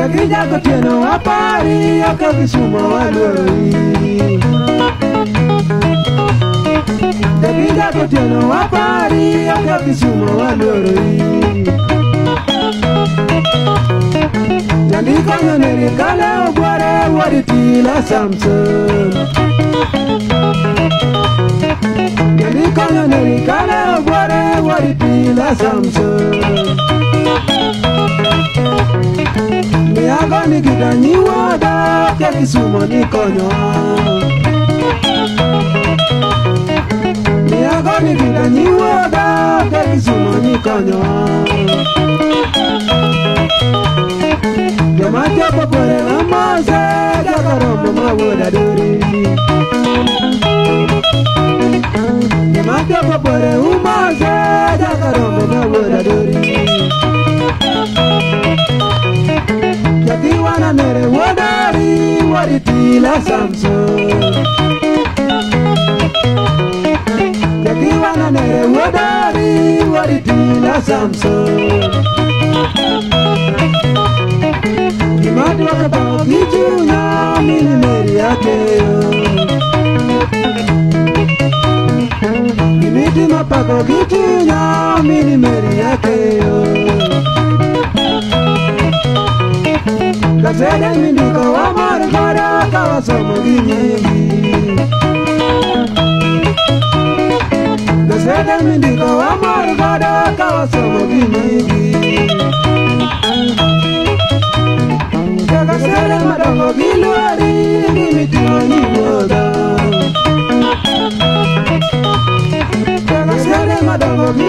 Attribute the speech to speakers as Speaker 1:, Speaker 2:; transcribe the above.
Speaker 1: Jagijago tieno apari oko Kisumo waluori. Jagijago tieno apari oko Kisumo waluori. Jandiko nyoneri kale ogware wari tila Samson. Jandiko nyoneri kale ogware wari tila Samson agoni gidanyi woda ya ni nikonyo mi agoni ni woda ya Kisumu nikonyo jamaja popore amase gagoromo mawoda dori jamaja popore umase gagoromo ila samso yakiwananere wodari waritila samso imadiwakatao kijunya milimeri akeyo imitimapako kijunya milimeri akeyo kasedemind káwọ́ sọ̀mù yìnyín yìí. Lọ́sẹ̀dẹ̀ mi dìgbọ̀ wá mọ́ ìgbọ́dọ̀ káwọ́ sọ̀mù yìnyín yìí. Kakasẹ́rẹ́ mọ̀dọ̀kọ̀ bí lórí níbi tí wọ́n ní ìgbọ̀dọ̀. Kakasẹ́rẹ́ mọ̀dọ̀kọ̀ bí